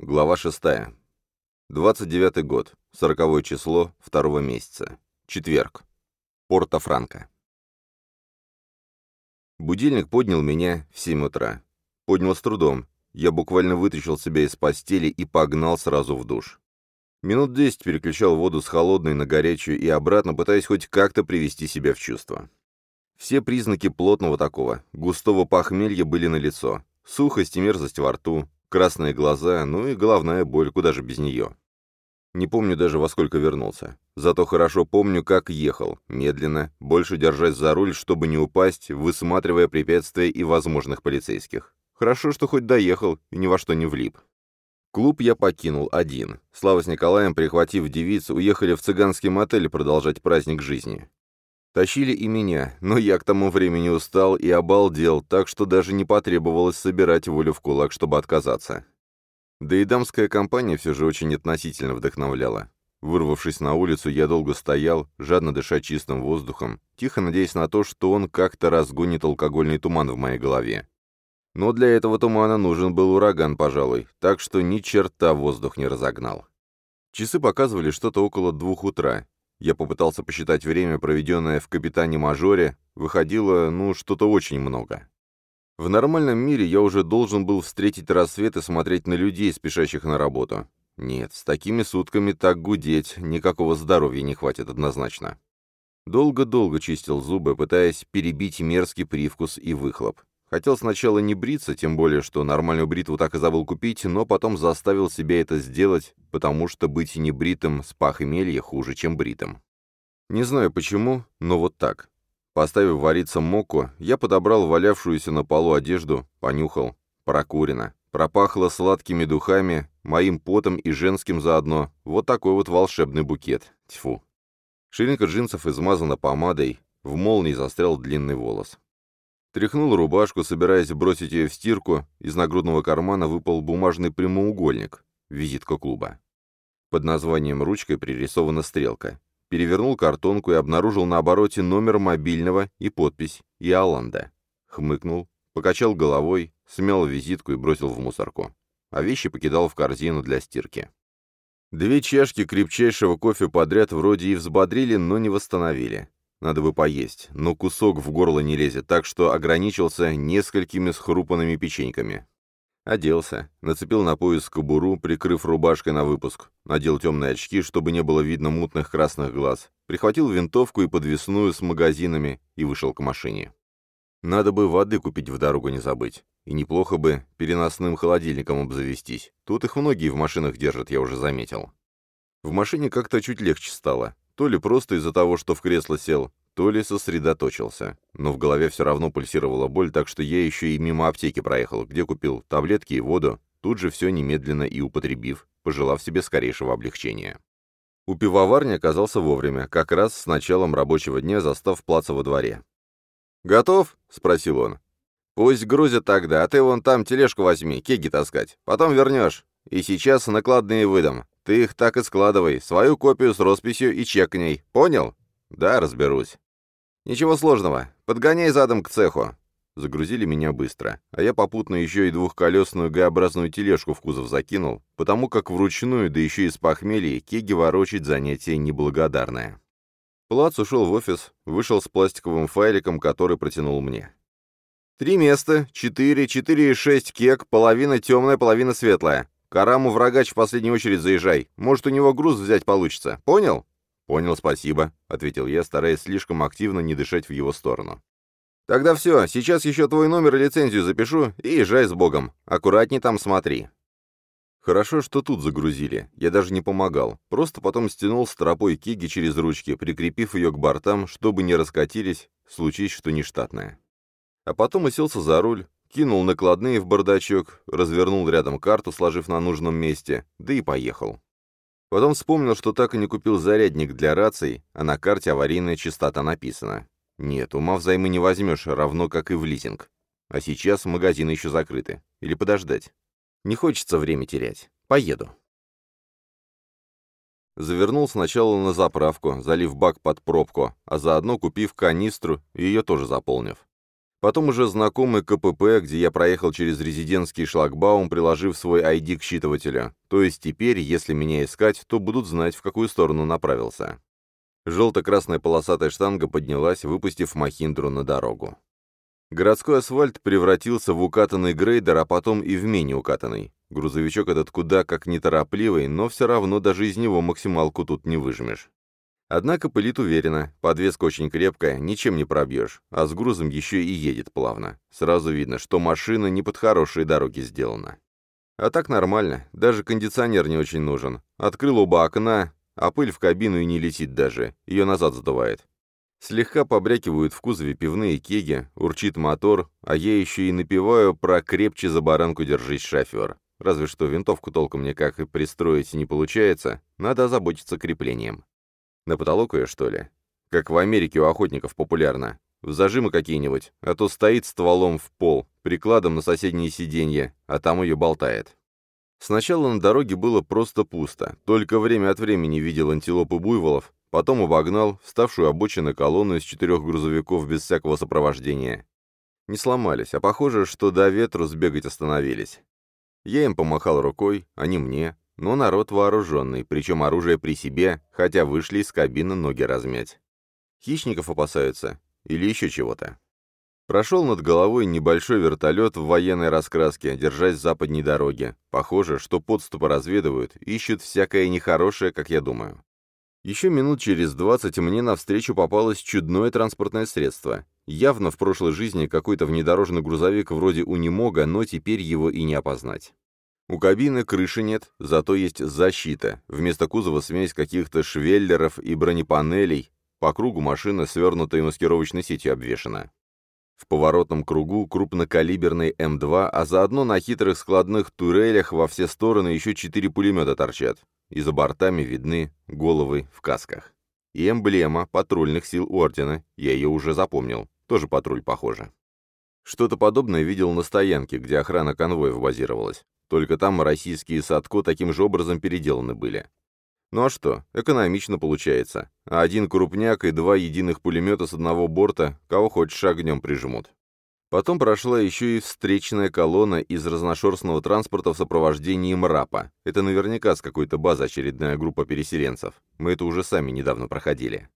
Глава 6. 29 год. 40 число второго месяца. Четверг. Порто-Франко. Будильник поднял меня в 7 утра. Поднял с трудом. Я буквально вытащил себя из постели и погнал сразу в душ. Минут 10 переключал воду с холодной на горячую и обратно, пытаясь хоть как-то привести себя в чувство. Все признаки плотного такого, густого похмелья были налицо. Сухость и мерзость во рту, красные глаза, ну и головная боль, куда же без нее. Не помню даже, во сколько вернулся. Зато хорошо помню, как ехал, медленно, больше держась за руль, чтобы не упасть, высматривая препятствия и возможных полицейских. Хорошо, что хоть доехал и ни во что не влип. Клуб я покинул один. Слава с Николаем, прихватив девиц, уехали в цыганский мотель продолжать праздник жизни. Тащили и меня, но я к тому времени устал и обалдел, так что даже не потребовалось собирать волю в кулак, чтобы отказаться. Да и дамская компания все же очень относительно вдохновляла. Вырвавшись на улицу, я долго стоял, жадно дыша чистым воздухом, тихо надеясь на то, что он как-то разгонит алкогольный туман в моей голове. Но для этого тумана нужен был ураган, пожалуй, так что ни черта воздух не разогнал. Часы показывали что-то около двух утра. Я попытался посчитать время, проведенное в капитане-мажоре, выходило, ну, что-то очень много. В нормальном мире я уже должен был встретить рассвет и смотреть на людей, спешащих на работу. Нет, с такими сутками так гудеть, никакого здоровья не хватит однозначно. Долго-долго чистил зубы, пытаясь перебить мерзкий привкус и выхлоп. Хотел сначала не бриться, тем более, что нормальную бритву так и забыл купить, но потом заставил себя это сделать, потому что быть небритым с похмелья хуже, чем бритым. Не знаю почему, но вот так. Поставив вариться моку, я подобрал валявшуюся на полу одежду, понюхал. Прокурено. Пропахло сладкими духами, моим потом и женским заодно. Вот такой вот волшебный букет. Тьфу. Ширинка джинсов измазана помадой, в молнии застрял длинный волос. Тряхнул рубашку, собираясь бросить ее в стирку, из нагрудного кармана выпал бумажный прямоугольник, визитка клуба. Под названием ручкой пририсована стрелка. Перевернул картонку и обнаружил на обороте номер мобильного и подпись «Иоланда». Хмыкнул, покачал головой, смял визитку и бросил в мусорку. А вещи покидал в корзину для стирки. Две чашки крепчайшего кофе подряд вроде и взбодрили, но не восстановили. Надо бы поесть, но кусок в горло не лезет, так что ограничился несколькими схрупанными печеньками. Оделся, нацепил на пояс кобуру, прикрыв рубашкой на выпуск, надел темные очки, чтобы не было видно мутных красных глаз, прихватил винтовку и подвесную с магазинами и вышел к машине. Надо бы воды купить в дорогу не забыть. И неплохо бы переносным холодильником обзавестись. Тут их многие в машинах держат, я уже заметил. В машине как-то чуть легче стало. То ли просто из-за того, что в кресло сел, то ли сосредоточился. Но в голове все равно пульсировала боль, так что я еще и мимо аптеки проехал, где купил таблетки и воду, тут же все немедленно и употребив, пожелав себе скорейшего облегчения. У пивоварни оказался вовремя, как раз с началом рабочего дня застав плаца во дворе. «Готов?» — спросил он. «Пусть грузят тогда, а ты вон там тележку возьми, кеги таскать. Потом вернешь. И сейчас накладные выдам. Ты их так и складывай, свою копию с росписью и чек к ней. Понял? Да, разберусь. Ничего сложного. Подгоняй задом к цеху. Загрузили меня быстро, а я попутно еще и двухколесную Г-образную тележку в кузов закинул, потому как вручную, да еще и с похмелья, кеги ворочить занятие неблагодарное. Плац ушел в офис, вышел с пластиковым файликом, который протянул мне. Три места, четыре, четыре и шесть кек, половина темная, половина светлая. Караму врагач в последнюю очередь заезжай. Может, у него груз взять получится. Понял?» «Понял, спасибо», — ответил я, стараясь слишком активно не дышать в его сторону. «Тогда все, сейчас еще твой номер и лицензию запишу, и езжай с Богом. Аккуратней там смотри». Хорошо, что тут загрузили. Я даже не помогал. Просто потом стянул стропой киги через ручки, прикрепив ее к бортам, чтобы не раскатились, случись что нештатное. А потом уселся за руль, кинул накладные в бардачок, развернул рядом карту, сложив на нужном месте, да и поехал. Потом вспомнил, что так и не купил зарядник для раций, а на карте аварийная частота написана. Нет, ума взаймы не возьмешь, равно как и в лизинг. А сейчас магазины еще закрыты. Или подождать. Не хочется время терять. Поеду. Завернул сначала на заправку, залив бак под пробку, а заодно купив канистру и ее тоже заполнив. Потом уже знакомый КПП, где я проехал через резидентский шлагбаум, приложив свой ID к считывателю. То есть теперь, если меня искать, то будут знать, в какую сторону направился. Желто-красная полосатая штанга поднялась, выпустив Махиндру на дорогу. Городской асфальт превратился в укатанный грейдер, а потом и в менее укатанный. Грузовичок этот куда как неторопливый, но все равно даже из него максималку тут не выжмешь. Однако пылит уверенно, подвеска очень крепкая, ничем не пробьешь, а с грузом еще и едет плавно. Сразу видно, что машина не под хорошие дороги сделана. А так нормально, даже кондиционер не очень нужен. Открыл оба окна, а пыль в кабину и не летит даже, ее назад задувает. Слегка побрякивают в кузове пивные кеги, урчит мотор, а я еще и напеваю про «крепче за баранку держись, шофер». Разве что винтовку толком никак и пристроить не получается, надо озаботиться креплением. На потолок ее, что ли? Как в Америке у охотников популярно. В зажимы какие-нибудь, а то стоит стволом в пол, прикладом на соседнее сиденье, а там ее болтает. Сначала на дороге было просто пусто, только время от времени видел антилоп и буйволов, потом обогнал вставшую обочину колонну из четырех грузовиков без всякого сопровождения. Не сломались, а похоже, что до ветру сбегать остановились. Я им помахал рукой, они мне, но народ вооруженный, причем оружие при себе, хотя вышли из кабины ноги размять. Хищников опасаются? Или еще чего-то? Прошел над головой небольшой вертолет в военной раскраске, держась западней дороги. Похоже, что подступы разведывают, ищут всякое нехорошее, как я думаю. Еще минут через двадцать мне навстречу попалось чудное транспортное средство. Явно в прошлой жизни какой-то внедорожный грузовик вроде Унимога, но теперь его и не опознать. У кабины крыши нет, зато есть защита. Вместо кузова смесь каких-то швеллеров и бронепанелей. По кругу машина свернутой маскировочной сетью обвешана. В поворотном кругу крупнокалиберный М2, а заодно на хитрых складных турелях во все стороны еще четыре пулемета торчат. И за бортами видны головы в касках. И эмблема патрульных сил Ордена, я ее уже запомнил, тоже патруль похоже. Что-то подобное видел на стоянке, где охрана конвоев базировалась. Только там российские Садко таким же образом переделаны были. Ну а что, экономично получается. А один крупняк и два единых пулемета с одного борта, кого хочешь огнем прижмут. Потом прошла еще и встречная колонна из разношерстного транспорта в сопровождении МРАПа. Это наверняка с какой-то базы очередная группа переселенцев. Мы это уже сами недавно проходили.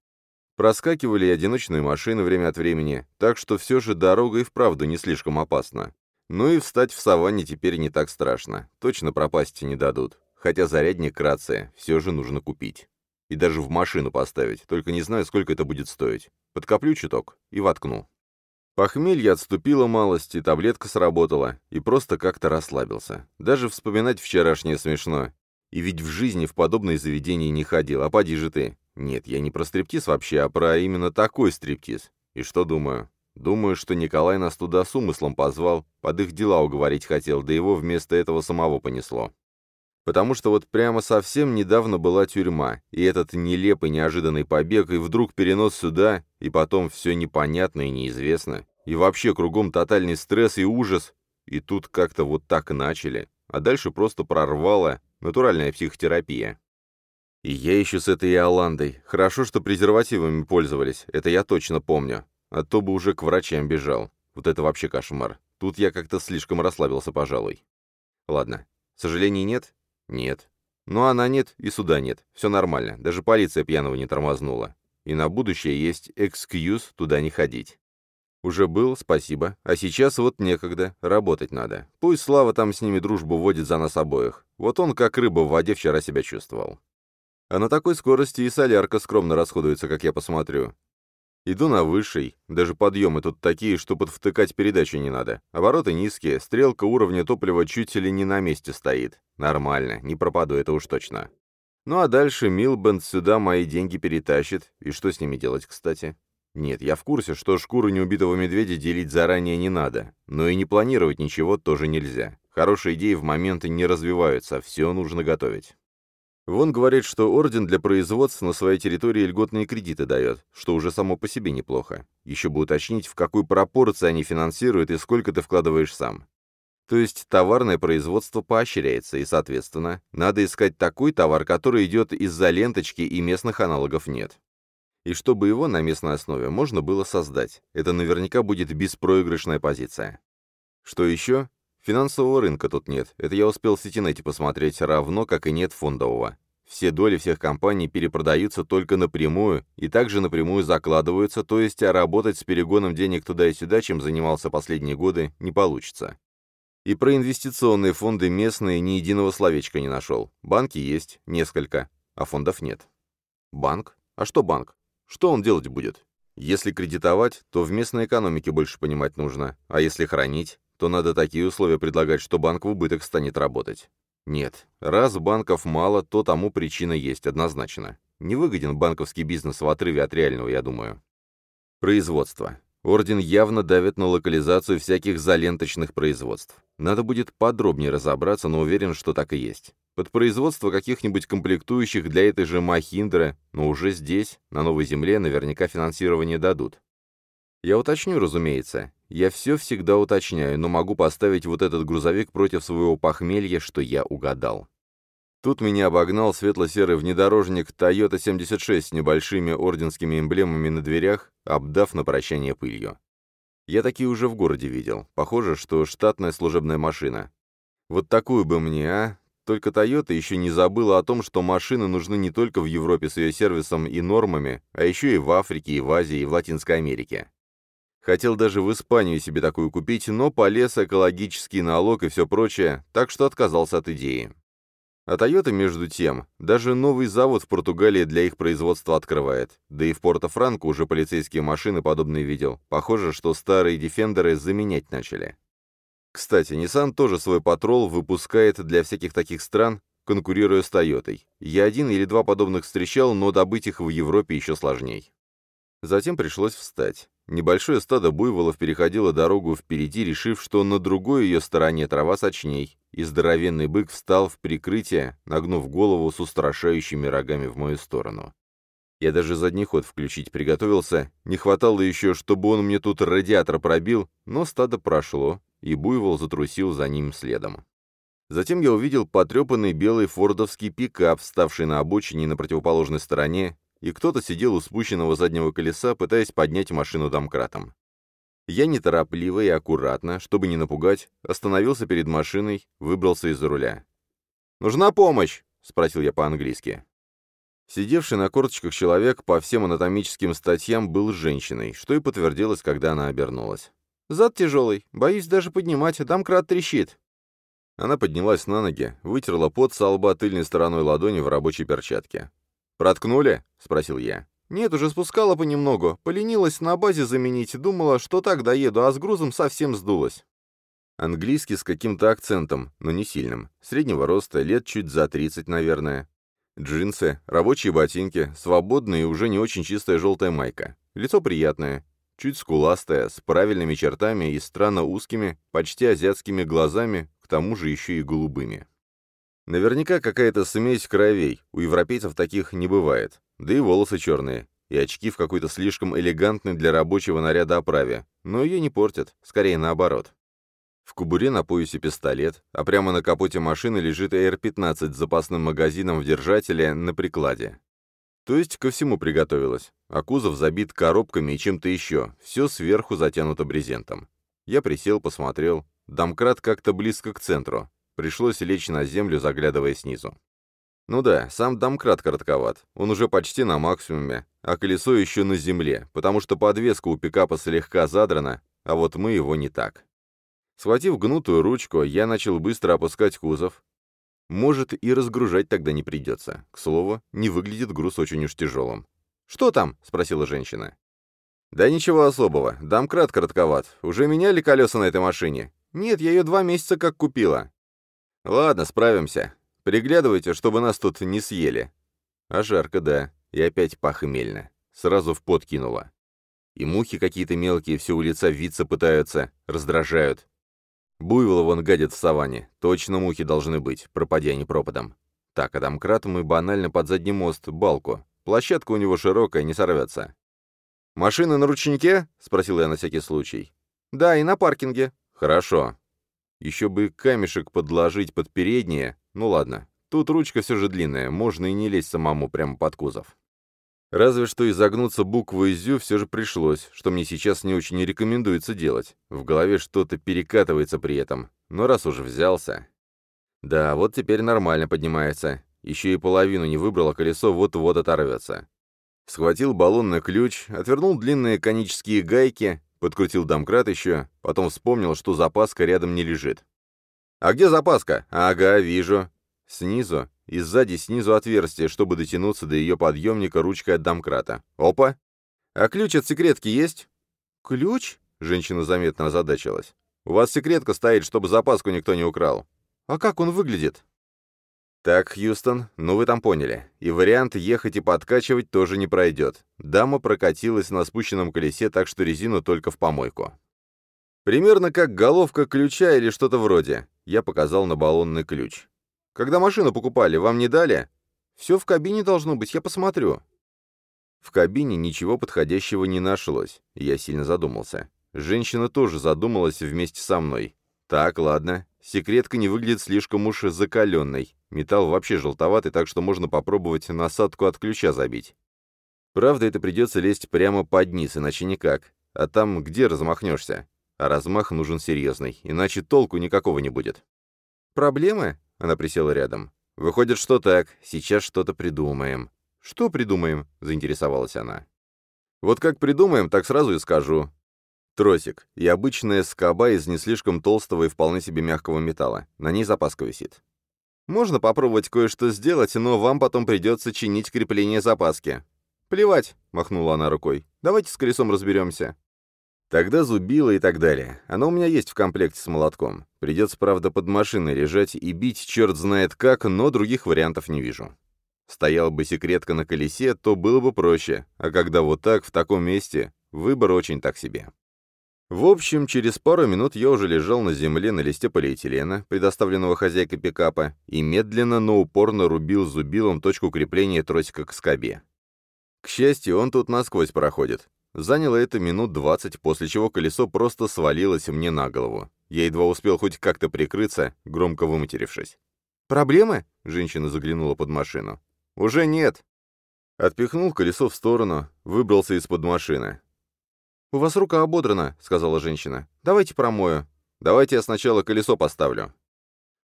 Проскакивали и одиночные машины время от времени, так что все же дорога и вправду не слишком опасна. Ну и встать в саванне теперь не так страшно. Точно пропасть не дадут. Хотя зарядник рация все же нужно купить. И даже в машину поставить, только не знаю, сколько это будет стоить. Подкоплю чуток и воткну. Похмелье отступило малость, и таблетка сработала, и просто как-то расслабился. Даже вспоминать вчерашнее смешно. И ведь в жизни в подобные заведения не ходил, а поди же ты. Нет, я не про стриптиз вообще, а про именно такой стриптиз. И что думаю? Думаю, что Николай нас туда с умыслом позвал, под их дела уговорить хотел, да его вместо этого самого понесло. Потому что вот прямо совсем недавно была тюрьма, и этот нелепый неожиданный побег, и вдруг перенос сюда, и потом все непонятно и неизвестно, и вообще кругом тотальный стресс и ужас, и тут как-то вот так начали, а дальше просто прорвало, натуральная психотерапия. И я еще с этой Иоландой. Хорошо, что презервативами пользовались, это я точно помню. А то бы уже к врачам бежал. Вот это вообще кошмар. Тут я как-то слишком расслабился, пожалуй. Ладно. Сожалений нет? Нет. Ну, она нет, и суда нет. Все нормально. Даже полиция пьяного не тормознула. И на будущее есть экскьюз туда не ходить. Уже был, спасибо. А сейчас вот некогда, работать надо. Пусть Слава там с ними дружбу водит за нас обоих. Вот он как рыба в воде вчера себя чувствовал. А на такой скорости и солярка скромно расходуется, как я посмотрю. Иду на высший, даже подъемы тут такие, что подвтыкать передачу не надо. Обороты низкие, стрелка уровня топлива чуть ли не на месте стоит. Нормально, не пропаду, это уж точно. Ну а дальше Милбенд сюда мои деньги перетащит. И что с ними делать, кстати? Нет, я в курсе, что шкуру неубитого медведя делить заранее не надо. Но и не планировать ничего тоже нельзя. Хорошие идеи в моменты не развиваются, все нужно готовить. Вон говорит, что орден для производства на своей территории льготные кредиты дает, что уже само по себе неплохо. Еще бы уточнить, в какой пропорции они финансируют и сколько ты вкладываешь сам. То есть товарное производство поощряется, и, соответственно, надо искать такой товар, который идет из-за ленточки и местных аналогов нет. И чтобы его на местной основе можно было создать. Это наверняка будет беспроигрышная позиция. Что еще? Финансового рынка тут нет. Это я успел в сетинете посмотреть, равно как и нет фондового. Все доли всех компаний перепродаются только напрямую и также напрямую закладываются, то есть работать с перегоном денег туда и сюда, чем занимался последние годы, не получится. И про инвестиционные фонды местные ни единого словечка не нашел. Банки есть, несколько, а фондов нет. Банк? А что банк? Что он делать будет? Если кредитовать, то в местной экономике больше понимать нужно, а если хранить, то надо такие условия предлагать, что банк в убыток станет работать. Нет, раз банков мало, то тому причина есть, однозначно. Не выгоден банковский бизнес в отрыве от реального, я думаю. Производство. Орден явно давит на локализацию всяких заленточных производств. Надо будет подробнее разобраться, но уверен, что так и есть. Под производство каких-нибудь комплектующих для этой же Махиндры, но уже здесь, на Новой Земле, наверняка финансирование дадут. Я уточню, разумеется. Я все всегда уточняю, но могу поставить вот этот грузовик против своего похмелья, что я угадал. Тут меня обогнал светло-серый внедорожник Toyota 76 с небольшими орденскими эмблемами на дверях, обдав на прощание пылью. Я такие уже в городе видел. Похоже, что штатная служебная машина. Вот такую бы мне, а? Только Toyota еще не забыла о том, что машины нужны не только в Европе с ее сервисом и нормами, а еще и в Африке, и в Азии, и в Латинской Америке. Хотел даже в Испанию себе такую купить, но полез экологический налог и все прочее, так что отказался от идеи. А Toyota, между тем, даже новый завод в Португалии для их производства открывает. Да и в Порто-Франко уже полицейские машины подобные видел. Похоже, что старые дефендеры заменять начали. Кстати, Nissan тоже свой патрол выпускает для всяких таких стран, конкурируя с Тойотой. Я один или два подобных встречал, но добыть их в Европе еще сложней. Затем пришлось встать. Небольшое стадо буйволов переходило дорогу впереди, решив, что на другой ее стороне трава сочней, и здоровенный бык встал в прикрытие, нагнув голову с устрашающими рогами в мою сторону. Я даже задний ход включить приготовился, не хватало еще, чтобы он мне тут радиатор пробил, но стадо прошло, и буйвол затрусил за ним следом. Затем я увидел потрепанный белый фордовский пикап, вставший на обочине на противоположной стороне, и кто-то сидел у спущенного заднего колеса, пытаясь поднять машину домкратом. Я неторопливо и аккуратно, чтобы не напугать, остановился перед машиной, выбрался из-за руля. «Нужна помощь?» — спросил я по-английски. Сидевший на корточках человек по всем анатомическим статьям был женщиной, что и подтвердилось, когда она обернулась. «Зад тяжелый, боюсь даже поднимать, домкрат трещит». Она поднялась на ноги, вытерла пот со лба тыльной стороной ладони в рабочей перчатке. «Проткнули?» — спросил я. «Нет, уже спускала понемногу. Поленилась на базе заменить, думала, что так доеду, а с грузом совсем сдулась». Английский с каким-то акцентом, но не сильным. Среднего роста, лет чуть за 30, наверное. Джинсы, рабочие ботинки, свободная и уже не очень чистая желтая майка. Лицо приятное, чуть скуластое, с правильными чертами и странно узкими, почти азиатскими глазами, к тому же еще и голубыми. Наверняка какая-то смесь кровей, у европейцев таких не бывает. Да и волосы черные, и очки в какой-то слишком элегантной для рабочего наряда оправе, но ее не портят, скорее наоборот. В кубуре на поясе пистолет, а прямо на капоте машины лежит AR-15 с запасным магазином в держателе на прикладе. То есть ко всему приготовилась, а кузов забит коробками и чем-то еще, все сверху затянуто брезентом. Я присел, посмотрел, домкрат как-то близко к центру, Пришлось лечь на землю, заглядывая снизу. Ну да, сам домкрат коротковат, он уже почти на максимуме, а колесо еще на земле, потому что подвеска у пикапа слегка задрана, а вот мы его не так. Схватив гнутую ручку, я начал быстро опускать кузов. Может, и разгружать тогда не придется. К слову, не выглядит груз очень уж тяжелым. «Что там?» — спросила женщина. «Да ничего особого. Домкрат коротковат. Уже меняли колеса на этой машине?» «Нет, я ее два месяца как купила». «Ладно, справимся. Приглядывайте, чтобы нас тут не съели». А жарко, да, и опять похмельно. Сразу в пот кинуло. И мухи какие-то мелкие все у лица виться пытаются, раздражают. Буйвола вон гадят в саванне. Точно мухи должны быть, пропадя не пропадом. Так, а домкрат мы банально под задний мост, балку. Площадка у него широкая, не сорвется. «Машина на ручнике?» — спросил я на всякий случай. «Да, и на паркинге». «Хорошо. Еще бы камешек подложить под переднее. Ну ладно, тут ручка все же длинная, можно и не лезть самому прямо под кузов. Разве что изогнуться буквой «зю» все же пришлось, что мне сейчас не очень рекомендуется делать. В голове что-то перекатывается при этом. Но раз уже взялся... Да, вот теперь нормально поднимается. Еще и половину не выбрало, колесо вот-вот оторвется. Схватил баллонный ключ, отвернул длинные конические гайки, подкрутил домкрат еще, потом вспомнил, что запаска рядом не лежит. «А где запаска?» «Ага, вижу». Снизу и сзади снизу отверстие, чтобы дотянуться до ее подъемника ручкой от домкрата. Опа! А ключ от секретки есть? Ключ? Женщина заметно озадачилась. У вас секретка стоит, чтобы запаску никто не украл. А как он выглядит? Так, Хьюстон, ну вы там поняли. И вариант ехать и подкачивать тоже не пройдет. Дама прокатилась на спущенном колесе, так что резину только в помойку. Примерно как головка ключа или что-то вроде. Я показал на баллонный ключ. Когда машину покупали, вам не дали? Все в кабине должно быть, я посмотрю». В кабине ничего подходящего не нашлось, я сильно задумался. Женщина тоже задумалась вместе со мной. Так, ладно, секретка не выглядит слишком уж закаленной. Металл вообще желтоватый, так что можно попробовать насадку от ключа забить. Правда, это придется лезть прямо под низ, иначе никак. А там где размахнешься? А размах нужен серьезный, иначе толку никакого не будет. «Проблемы?» Она присела рядом. «Выходит, что так. Сейчас что-то придумаем». «Что придумаем?» — заинтересовалась она. «Вот как придумаем, так сразу и скажу. Тросик и обычная скоба из не слишком толстого и вполне себе мягкого металла. На ней запаска висит. Можно попробовать кое-что сделать, но вам потом придется чинить крепление запаски. «Плевать», — махнула она рукой. «Давайте с колесом разберемся». Тогда зубило и так далее. Оно у меня есть в комплекте с молотком. Придется, правда, под машиной лежать и бить черт знает как, но других вариантов не вижу. Стояла бы секретка на колесе, то было бы проще, а когда вот так, в таком месте, выбор очень так себе. В общем, через пару минут я уже лежал на земле на листе полиэтилена, предоставленного хозяйкой пикапа, и медленно, но упорно рубил зубилом точку крепления тросика к скобе. К счастью, он тут насквозь проходит. Заняло это минут двадцать, после чего колесо просто свалилось мне на голову. Я едва успел хоть как-то прикрыться, громко выматерившись. «Проблемы?» — женщина заглянула под машину. «Уже нет». Отпихнул колесо в сторону, выбрался из-под машины. «У вас рука ободрана», — сказала женщина. «Давайте промою. Давайте я сначала колесо поставлю».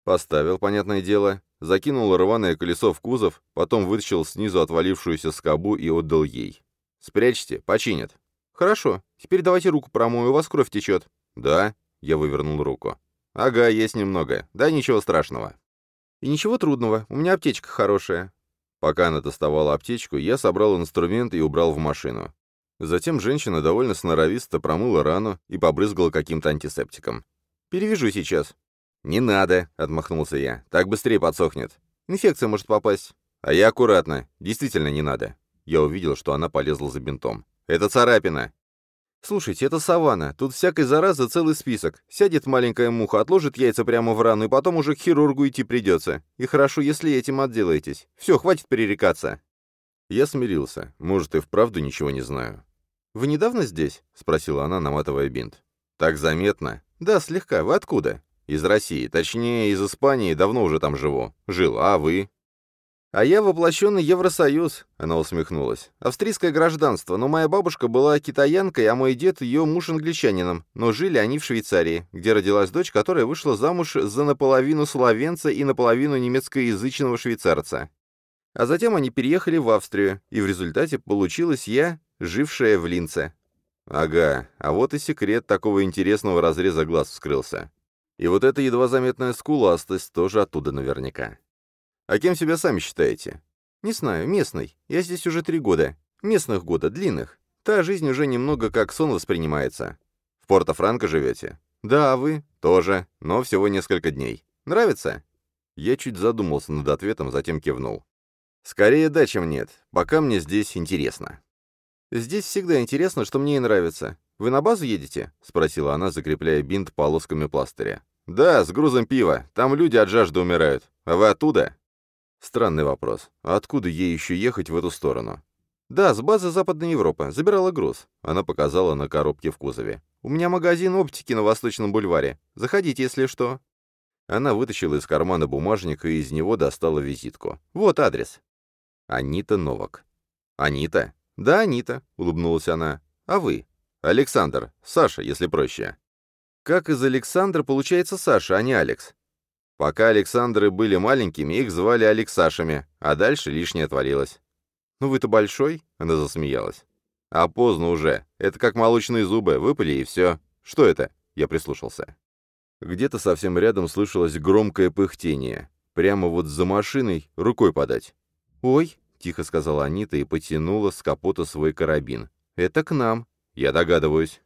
Поставил, понятное дело, закинул рваное колесо в кузов, потом вытащил снизу отвалившуюся скобу и отдал ей. «Спрячьте, починят». «Хорошо. Теперь давайте руку промою, у вас кровь течет». «Да», — я вывернул руку. «Ага, есть немного. Да, ничего страшного». «И ничего трудного, у меня аптечка хорошая». Пока она доставала аптечку, я собрал инструмент и убрал в машину. Затем женщина довольно сноровисто промыла рану и побрызгала каким-то антисептиком. «Перевяжу сейчас». «Не надо», — отмахнулся я. «Так быстрее подсохнет. Инфекция может попасть». «А я аккуратно. Действительно не надо». Я увидел, что она полезла за бинтом. «Это царапина!» «Слушайте, это саванна. Тут всякой заразы целый список. Сядет маленькая муха, отложит яйца прямо в рану, и потом уже к хирургу идти придется. И хорошо, если этим отделаетесь. Все, хватит перерекаться». Я смирился. Может, и вправду ничего не знаю. «Вы недавно здесь?» — спросила она, наматывая бинт. «Так заметно?» «Да, слегка. Вы откуда?» «Из России. Точнее, из Испании. Давно уже там живу. Жил. А вы?» «А я воплощенный Евросоюз», — она усмехнулась. «Австрийское гражданство, но моя бабушка была китаянкой, а мой дед ее муж англичанином, но жили они в Швейцарии, где родилась дочь, которая вышла замуж за наполовину словенца и наполовину немецкоязычного швейцарца. А затем они переехали в Австрию, и в результате получилась я, жившая в Линце. Ага, а вот и секрет такого интересного разреза глаз вскрылся. И вот эта едва заметная скуластость тоже оттуда наверняка. А кем себя сами считаете? Не знаю, местный. Я здесь уже три года. Местных года, длинных. Та жизнь уже немного как сон воспринимается. В Порто-Франко живете? Да, а вы? Тоже, но всего несколько дней. Нравится? Я чуть задумался над ответом, затем кивнул. Скорее да, чем нет. Пока мне здесь интересно. Здесь всегда интересно, что мне и нравится. Вы на базу едете? Спросила она, закрепляя бинт полосками пластыря. Да, с грузом пива. Там люди от жажды умирают. А вы оттуда? Странный вопрос. Откуда ей еще ехать в эту сторону? Да, с базы Западной Европы. Забирала груз. Она показала на коробке в кузове. У меня магазин оптики на Восточном бульваре. Заходите, если что. Она вытащила из кармана бумажник и из него достала визитку. Вот адрес. Анита Новак. «Анита?» «Да, Анита», — улыбнулась она. «А вы?» «Александр. Саша, если проще». «Как из Александра получается Саша, а не Алекс?» Пока Александры были маленькими, их звали Алексашами, а дальше лишнее творилось. «Ну вы-то большой?» — она засмеялась. «А поздно уже. Это как молочные зубы. Выпали, и все. Что это?» — я прислушался. Где-то совсем рядом слышалось громкое пыхтение. Прямо вот за машиной рукой подать. «Ой!» — тихо сказала Анита и потянула с капота свой карабин. «Это к нам. Я догадываюсь».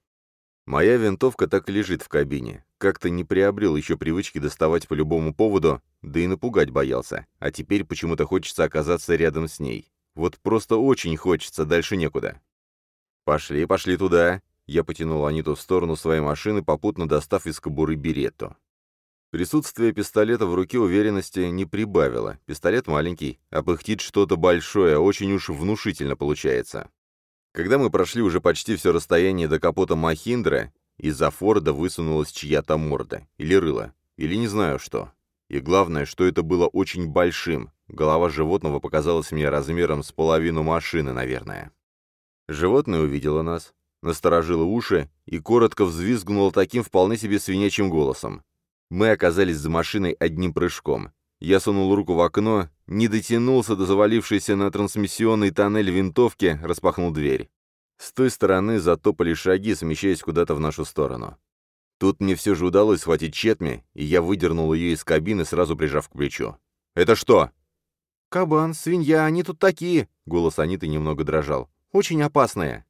Моя винтовка так и лежит в кабине. Как-то не приобрел еще привычки доставать по любому поводу, да и напугать боялся. А теперь почему-то хочется оказаться рядом с ней. Вот просто очень хочется, дальше некуда. «Пошли, пошли туда!» Я потянул Аниту в сторону своей машины, попутно достав из кобуры беретту. Присутствие пистолета в руке уверенности не прибавило. Пистолет маленький, а пыхтит что-то большое, очень уж внушительно получается. Когда мы прошли уже почти все расстояние до капота Махиндра, из-за Форда высунулась чья-то морда, или рыло, или не знаю что. И главное, что это было очень большим. Голова животного показалась мне размером с половину машины, наверное. Животное увидело нас, насторожило уши и коротко взвизгнуло таким вполне себе свинячьим голосом. Мы оказались за машиной одним прыжком. Я сунул руку в окно, не дотянулся до завалившейся на трансмиссионный тоннель винтовки, распахнул дверь. С той стороны затопали шаги, смещаясь куда-то в нашу сторону. Тут мне все же удалось схватить Четми, и я выдернул ее из кабины, сразу прижав к плечу. «Это что?» «Кабан, свинья, они тут такие!» — голос Аниты немного дрожал. Очень опасная».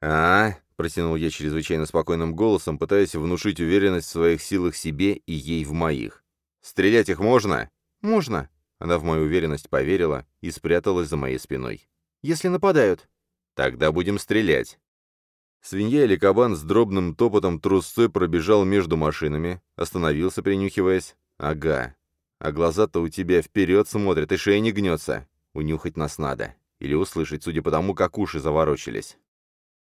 «А, — протянул я чрезвычайно спокойным голосом, пытаясь внушить уверенность в своих силах себе и ей в моих. «Стрелять их можно?» «Можно». Она в мою уверенность поверила и спряталась за моей спиной. «Если нападают». «Тогда будем стрелять». Свинья или кабан с дробным топотом трусцой пробежал между машинами, остановился, принюхиваясь. «Ага. А глаза-то у тебя вперед смотрят, и шея не гнется. Унюхать нас надо. Или услышать, судя по тому, как уши заворочились.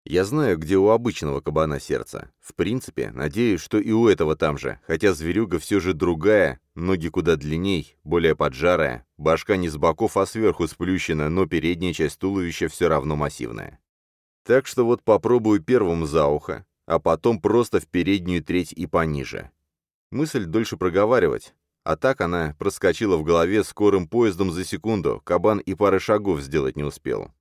Я знаю, где у обычного кабана сердце. В принципе, надеюсь, что и у этого там же, хотя зверюга все же другая, ноги куда длинней, более поджарая, башка не с боков, а сверху сплющена, но передняя часть туловища все равно массивная. Так что вот попробую первым за ухо, а потом просто в переднюю треть и пониже. Мысль дольше проговаривать, а так она проскочила в голове скорым поездом за секунду, кабан и пары шагов сделать не успел.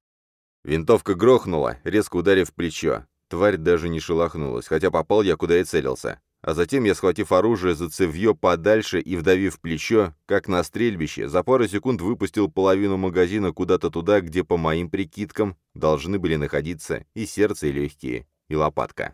Винтовка грохнула, резко ударив плечо. Тварь даже не шелохнулась, хотя попал я куда и целился. А затем я, схватив оружие за цевье подальше и вдавив плечо, как на стрельбище, за пару секунд выпустил половину магазина куда-то туда, где, по моим прикидкам, должны были находиться и сердце, и легкие, и лопатка.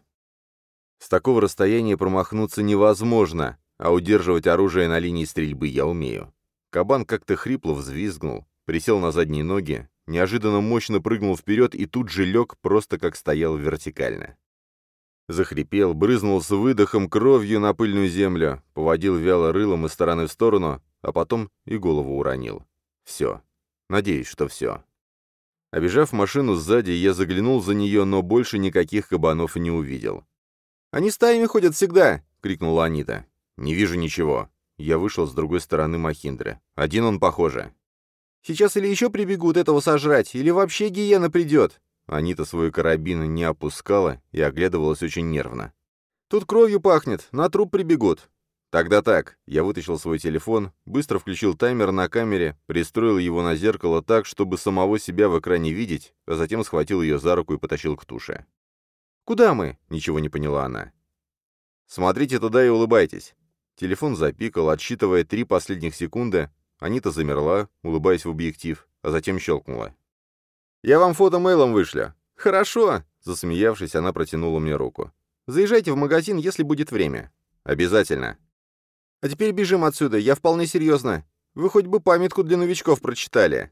С такого расстояния промахнуться невозможно, а удерживать оружие на линии стрельбы я умею. Кабан как-то хрипло взвизгнул, присел на задние ноги, неожиданно мощно прыгнул вперед и тут же лег, просто как стоял вертикально. Захрипел, брызнул с выдохом кровью на пыльную землю, поводил вяло рылом из стороны в сторону, а потом и голову уронил. Все. Надеюсь, что все. Обежав машину сзади, я заглянул за нее, но больше никаких кабанов не увидел. «Они стаями ходят всегда!» — крикнула Анита. «Не вижу ничего». Я вышел с другой стороны Махиндры. Один он, похоже. «Сейчас или еще прибегут этого сожрать, или вообще гиена придет». Анита свой карабин не опускала и оглядывалась очень нервно. «Тут кровью пахнет, на труп прибегут». «Тогда так». Я вытащил свой телефон, быстро включил таймер на камере, пристроил его на зеркало так, чтобы самого себя в экране видеть, а затем схватил ее за руку и потащил к туше. «Куда мы?» — ничего не поняла она. «Смотрите туда и улыбайтесь». Телефон запикал, отсчитывая три последних секунды. Анита замерла, улыбаясь в объектив, а затем щелкнула. «Я вам фото мейлом вышлю». «Хорошо!» — засмеявшись, она протянула мне руку. «Заезжайте в магазин, если будет время». «Обязательно». «А теперь бежим отсюда, я вполне серьезно. Вы хоть бы памятку для новичков прочитали».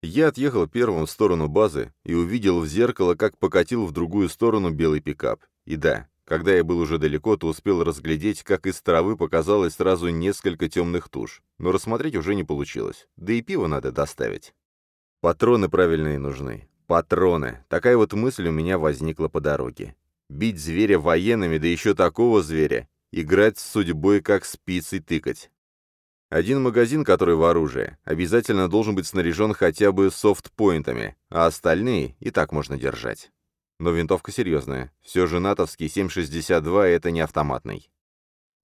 Я отъехал первым в сторону базы и увидел в зеркало, как покатил в другую сторону белый пикап. И да, когда я был уже далеко, то успел разглядеть, как из травы показалось сразу несколько темных туш, но рассмотреть уже не получилось, да и пиво надо доставить. Патроны правильные нужны. Патроны. Такая вот мысль у меня возникла по дороге. Бить зверя военными, да еще такого зверя. Играть с судьбой, как спицей тыкать. Один магазин, который в оружии, обязательно должен быть снаряжен хотя бы софт-поинтами, а остальные и так можно держать. Но винтовка серьезная. Все же натовский 7,62 — это не автоматный.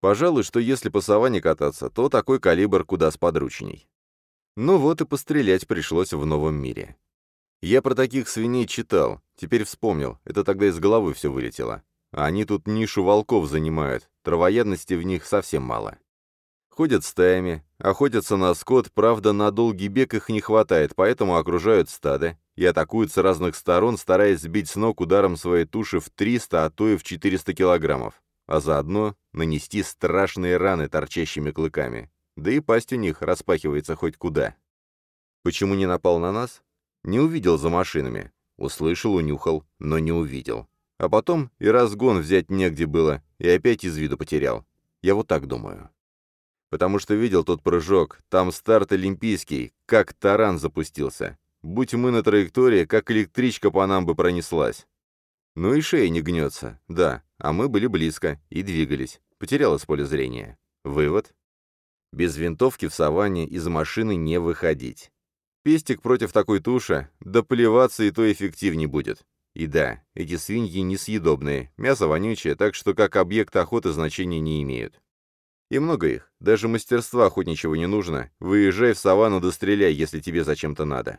Пожалуй, что если по саванне кататься, то такой калибр куда сподручней. Ну вот и пострелять пришлось в новом мире. Я про таких свиней читал, теперь вспомнил, это тогда из головы все вылетело. Они тут нишу волков занимают, травоядности в них совсем мало. Ходят стаями, охотятся на скот, правда, на долгий бег их не хватает, поэтому окружают стадо и атакуют с разных сторон, стараясь сбить с ног ударом своей туши в 300, а то и в 400 килограммов, а заодно нанести страшные раны торчащими клыками. Да и пасть у них распахивается хоть куда. Почему не напал на нас? Не увидел за машинами. Услышал, унюхал, но не увидел. А потом и разгон взять негде было, и опять из виду потерял. Я вот так думаю потому что видел тот прыжок, там старт олимпийский, как таран запустился. Будь мы на траектории, как электричка по нам бы пронеслась. Ну и шея не гнется, да, а мы были близко и двигались, потерял из поля зрения. Вывод? Без винтовки в саванне из машины не выходить. Пестик против такой туши, да плеваться и то эффективнее будет. И да, эти свиньи несъедобные, мясо вонючее, так что как объект охоты значения не имеют. И много их. Даже мастерства хоть ничего не нужно. Выезжай в саванну да стреляй, если тебе зачем-то надо.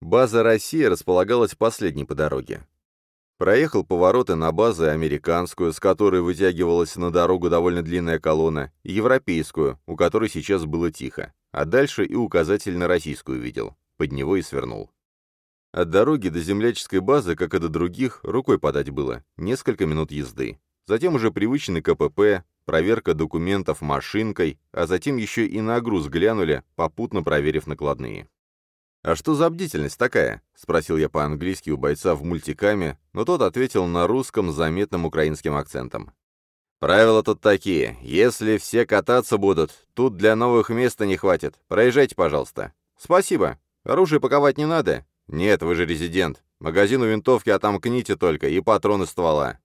База «Россия» располагалась последней по дороге. Проехал повороты на базы американскую, с которой вытягивалась на дорогу довольно длинная колонна, и европейскую, у которой сейчас было тихо, а дальше и указатель на российскую видел. Под него и свернул. От дороги до земляческой базы, как и до других, рукой подать было, несколько минут езды. Затем уже привычный КПП, проверка документов машинкой, а затем еще и на груз глянули, попутно проверив накладные. «А что за бдительность такая?» — спросил я по-английски у бойца в мультикаме, но тот ответил на русском с заметным украинским акцентом. «Правила тут такие. Если все кататься будут, тут для новых места не хватит. Проезжайте, пожалуйста». «Спасибо. Оружие паковать не надо?» «Нет, вы же резидент. Магазин у винтовки отомкните только и патроны ствола».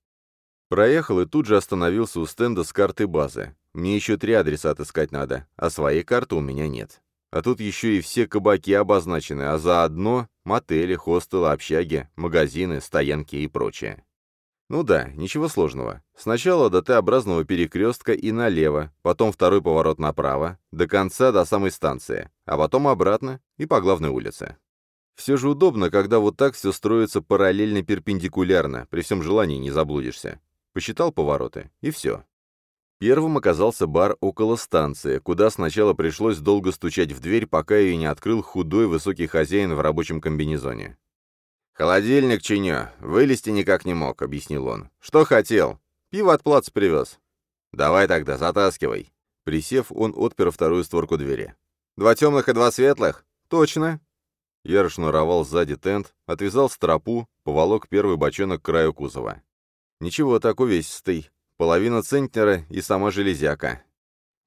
Проехал и тут же остановился у стенда с картой базы. Мне еще три адреса отыскать надо, а своей карты у меня нет. А тут еще и все кабаки обозначены, а заодно мотели, хостелы, общаги, магазины, стоянки и прочее. Ну да, ничего сложного. Сначала до Т-образного перекрестка и налево, потом второй поворот направо, до конца до самой станции, а потом обратно и по главной улице. Все же удобно, когда вот так все строится параллельно перпендикулярно, при всем желании не заблудишься посчитал повороты, и все. Первым оказался бар около станции, куда сначала пришлось долго стучать в дверь, пока ее не открыл худой высокий хозяин в рабочем комбинезоне. «Холодильник чиню, вылезти никак не мог», — объяснил он. «Что хотел? Пиво от плац привез». «Давай тогда, затаскивай». Присев, он отпер вторую створку двери. «Два темных и два светлых?» «Точно». Я расшнуровал сзади тент, отвязал стропу, поволок первый бочонок к краю кузова. Ничего так увесистый. Половина центнера и сама железяка.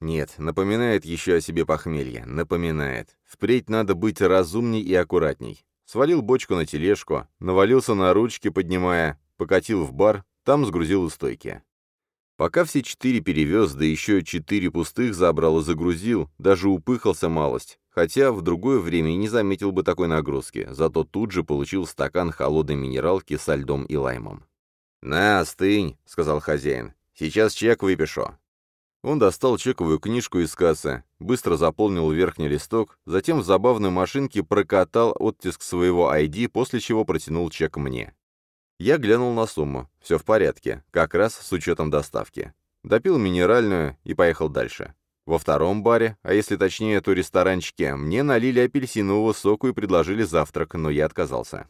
Нет, напоминает еще о себе похмелье. Напоминает. Впредь надо быть разумней и аккуратней. Свалил бочку на тележку, навалился на ручки, поднимая, покатил в бар, там сгрузил у стойки. Пока все четыре перевез, да еще четыре пустых забрал и загрузил, даже упыхался малость, хотя в другое время не заметил бы такой нагрузки, зато тут же получил стакан холодной минералки со льдом и лаймом. «На, остынь», — сказал хозяин. «Сейчас чек выпишу». Он достал чековую книжку из кассы, быстро заполнил верхний листок, затем в забавной машинке прокатал оттиск своего ID, после чего протянул чек мне. Я глянул на сумму. Все в порядке, как раз с учетом доставки. Допил минеральную и поехал дальше. Во втором баре, а если точнее, то ресторанчике, мне налили апельсинового соку и предложили завтрак, но я отказался.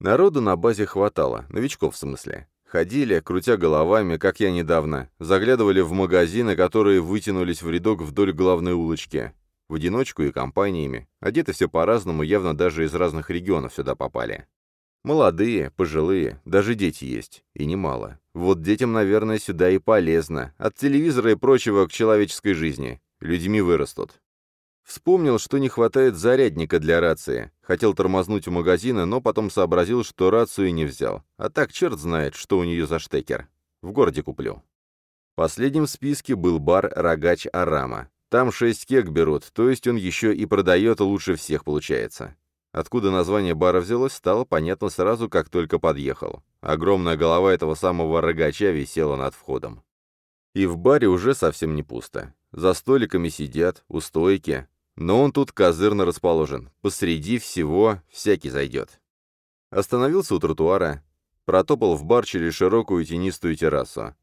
Народу на базе хватало, новичков в смысле. Ходили, крутя головами, как я недавно, заглядывали в магазины, которые вытянулись в рядок вдоль главной улочки. В одиночку и компаниями. Одеты все по-разному, явно даже из разных регионов сюда попали. Молодые, пожилые, даже дети есть. И немало. Вот детям, наверное, сюда и полезно. От телевизора и прочего к человеческой жизни. Людьми вырастут. Вспомнил, что не хватает зарядника для рации. Хотел тормознуть у магазина, но потом сообразил, что рацию не взял. А так черт знает, что у нее за штекер. В городе куплю. Последним в списке был бар «Рогач Арама». Там шесть кек берут, то есть он еще и продает лучше всех получается. Откуда название бара взялось, стало понятно сразу, как только подъехал. Огромная голова этого самого рогача висела над входом. И в баре уже совсем не пусто. За столиками сидят, у стойки. Но он тут козырно расположен. Посреди всего всякий зайдет. Остановился у тротуара. Протопал в бар через широкую тенистую террасу.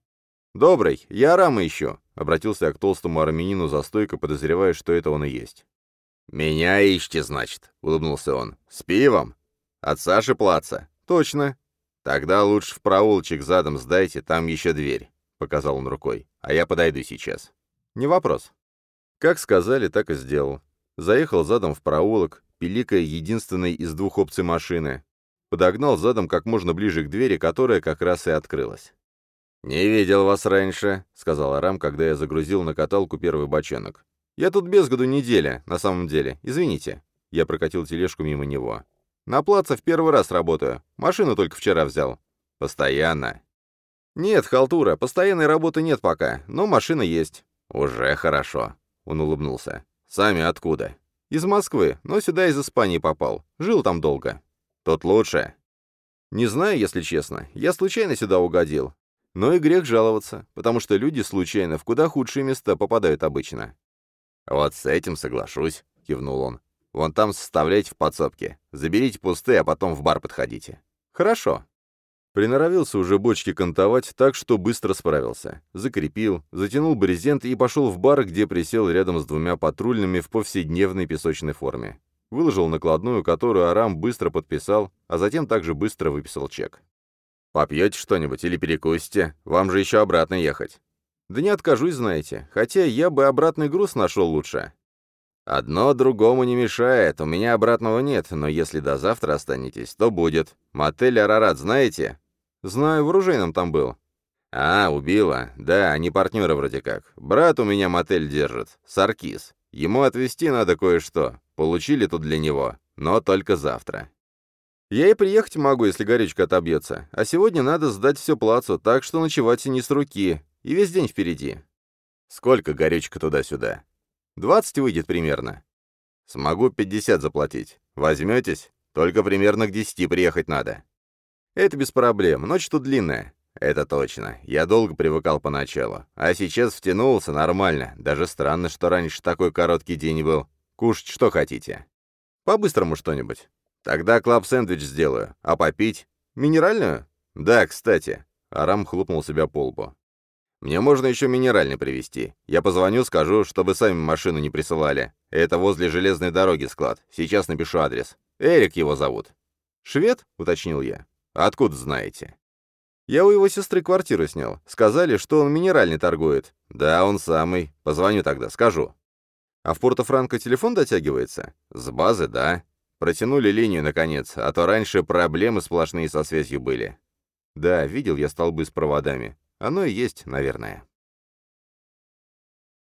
«Добрый, я Рама ищу», — обратился я к толстому армянину за стойкой, подозревая, что это он и есть. «Меня ищите, значит», — улыбнулся он. «С пивом? От Саши Плаца?» «Точно». «Тогда лучше в проулочек задом сдайте, там еще дверь», — показал он рукой. «А я подойду сейчас». «Не вопрос». Как сказали, так и сделал. Заехал задом в проулок, пиликая единственной из двух опций машины. Подогнал задом как можно ближе к двери, которая как раз и открылась. «Не видел вас раньше», — сказал Арам, когда я загрузил на каталку первый бочонок. «Я тут без году неделя, на самом деле. Извините». Я прокатил тележку мимо него. «На плаце в первый раз работаю. Машину только вчера взял». «Постоянно?» «Нет, халтура, постоянной работы нет пока, но машина есть». «Уже хорошо», — он улыбнулся. «Сами откуда?» «Из Москвы, но сюда из Испании попал. Жил там долго». «Тут лучше?» «Не знаю, если честно. Я случайно сюда угодил. Но и грех жаловаться, потому что люди случайно в куда худшие места попадают обычно. «Вот с этим соглашусь», — кивнул он. «Вон там составляйте в подсобке. Заберите пустые, а потом в бар подходите». «Хорошо». Приноровился уже бочки кантовать так, что быстро справился. Закрепил, затянул брезент и пошел в бар, где присел рядом с двумя патрульными в повседневной песочной форме. Выложил накладную, которую Арам быстро подписал, а затем также быстро выписал чек. «Попьете что-нибудь или перекусите? Вам же еще обратно ехать». «Да не откажусь, знаете. Хотя я бы обратный груз нашел лучше». «Одно другому не мешает. У меня обратного нет, но если до завтра останетесь, то будет. Мотель «Арарат» знаете?» «Знаю, в оружейном там был». «А, убила. Да, они партнеры вроде как. Брат у меня мотель держит. Саркис. Ему отвезти надо кое-что. Получили тут для него. Но только завтра». Я и приехать могу, если горючка отобьется. А сегодня надо сдать все плацу, так что ночевать и не с руки. И весь день впереди. Сколько горючка туда-сюда? Двадцать выйдет примерно. Смогу пятьдесят заплатить. Возьметесь? Только примерно к десяти приехать надо. Это без проблем. Ночь тут длинная. Это точно. Я долго привыкал поначалу. А сейчас втянулся нормально. Даже странно, что раньше такой короткий день был. Кушать что хотите? По-быстрому что-нибудь. Тогда клаб-сэндвич сделаю. А попить? Минеральную? Да, кстати. Арам хлопнул себя по лбу. Мне можно еще минеральный привезти. Я позвоню, скажу, чтобы сами машину не присылали. Это возле железной дороги склад. Сейчас напишу адрес. Эрик его зовут. Швед? Уточнил я. Откуда знаете? Я у его сестры квартиру снял. Сказали, что он минеральный торгует. Да, он самый. Позвоню тогда, скажу. А в Порто-Франко телефон дотягивается? С базы, да. Протянули линию, наконец, а то раньше проблемы сплошные со связью были. Да, видел я столбы с проводами. Оно и есть, наверное.